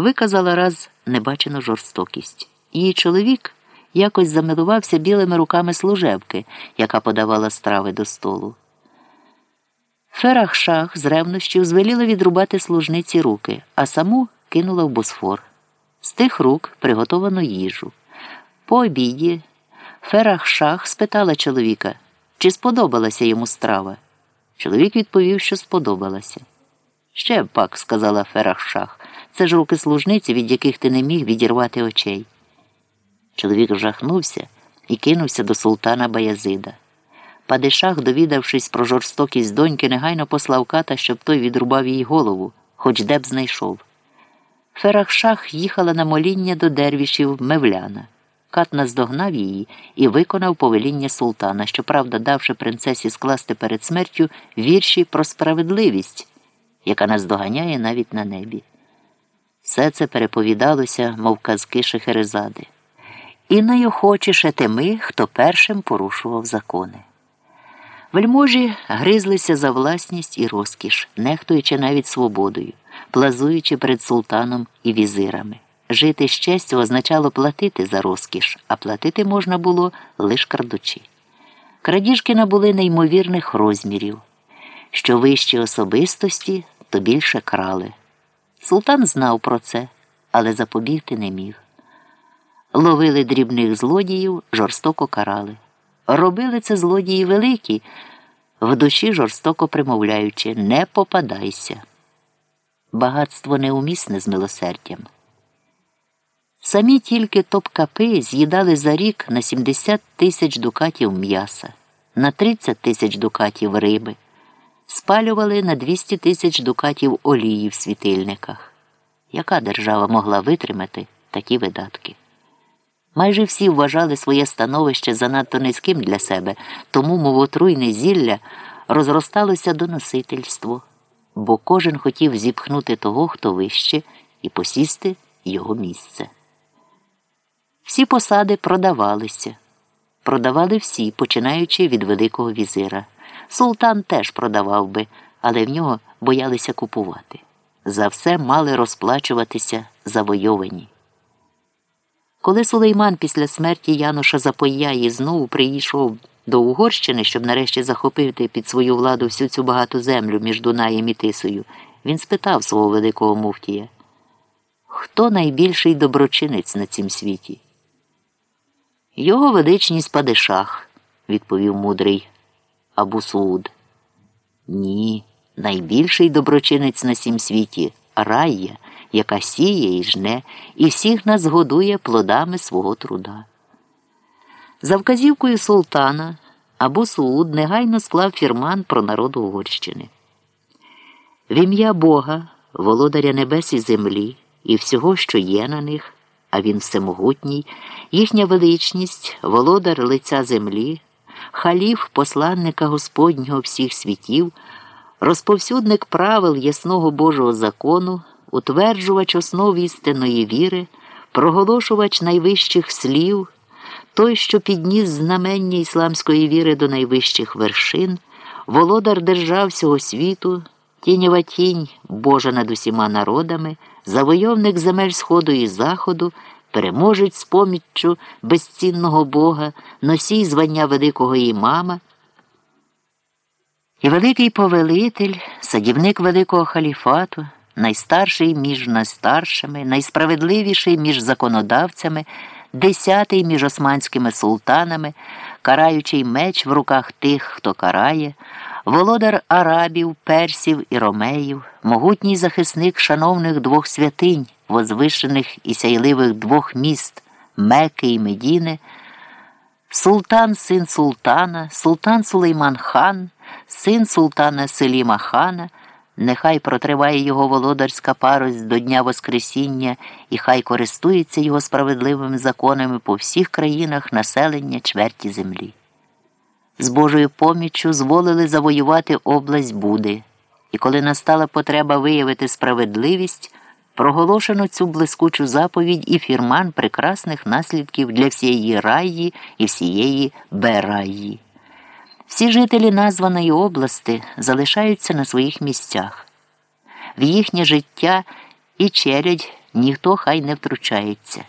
виказала раз небачену жорстокість. Її чоловік якось замилувався білими руками служебки, яка подавала страви до столу. Ферах шах з ревнощів звеліла відрубати служниці руки, а саму кинула в босфор. З тих рук приготовано їжу. По обіді Ферах шах спитала чоловіка, чи сподобалася йому страва. Чоловік відповів, що сподобалася. Ще пак, сказала Ферах шах, це ж руки служниці, від яких ти не міг відірвати очей. Чоловік жахнувся і кинувся до султана Баязида. Падишах, довідавшись про жорстокість доньки, негайно послав ката, щоб той відрубав їй голову, хоч де б знайшов. Ферахшах їхала на моління до дервішів Мевляна. Кат наздогнав її і виконав повеління султана, щоправда, давши принцесі скласти перед смертю вірші про справедливість, яка наздоганяє навіть на небі. Все це переповідалося, мов казки Шехерезади. І найохочіше тими, хто першим порушував закони. Вельможі гризлися за власність і розкіш, нехтуючи навіть свободою, плазуючи перед султаном і візирами. Жити з честю означало платити за розкіш, а платити можна було лише крадучи. Крадіжки набули неймовірних розмірів. Що вищі особистості, то більше крали. Султан знав про це, але запобігти не міг. Ловили дрібних злодіїв, жорстоко карали. Робили це злодії великі, в душі жорстоко примовляючи не попадайся. Багатство неумісне з милосердям. Самі тільки топкапи з'їдали за рік на 70 тисяч дукатів м'яса, на 30 тисяч дукатів риби, спалювали на 200 тисяч дукатів олії в світильниках. Яка держава могла витримати такі видатки? Майже всі вважали своє становище занадто низьким для себе, тому мовотруйне зілля розросталося до носительства, бо кожен хотів зіпхнути того, хто вище, і посісти його місце. Всі посади продавалися. Продавали всі, починаючи від Великого візира. Султан теж продавав би, але в нього боялися купувати. За все мали розплачуватися завойовані. Коли Сулейман після смерті Януша Запояї знову прийшов до Угорщини, щоб нарешті захопити під свою владу всю цю багату землю між Дунаєм і Тисою, він спитав свого великого муфтія, хто найбільший доброчинець на цім світі? Його величність Падишах, відповів мудрий Абусууд. Ні, найбільший доброчинець на цім світі рая яка сіє і жне, і всіх нас годує плодами свого труда. За вказівкою султана Абу Сууд негайно склав фірман про народ Угорщини. В ім'я Бога, володаря небес і землі, і всього, що є на них, а він всемогутній, їхня величність, володар лиця землі, халіф посланника Господнього всіх світів, розповсюдник правил ясного Божого закону утверджувач основ істинної віри, проголошувач найвищих слів, той, що підніс знамення ісламської віри до найвищих вершин, володар держав всього світу, тіньова тінь Божа над усіма народами, завойовник земель Сходу і Заходу, переможець з поміччю безцінного Бога, носій звання великого імама. І великий повелитель, садівник великого халіфату найстарший між найстаршими, найсправедливіший між законодавцями, десятий між османськими султанами, караючий меч в руках тих, хто карає, володар арабів, персів і ромеїв, могутній захисник шановних двох святинь, возвишених і сяйливих двох міст Меки і Медіни, султан син султана, султан Сулейман хан, син султана Селіма хана. Нехай протриває його володарська парость до Дня Воскресіння, і хай користується його справедливими законами по всіх країнах населення чверті землі. З Божою поміччю зволили завоювати область Буди, і коли настала потреба виявити справедливість, проголошено цю блискучу заповідь і фірман прекрасних наслідків для всієї раї і всієї Бераї. Всі жителі названої області залишаються на своїх місцях. В їхнє життя і челядь ніхто хай не втручається.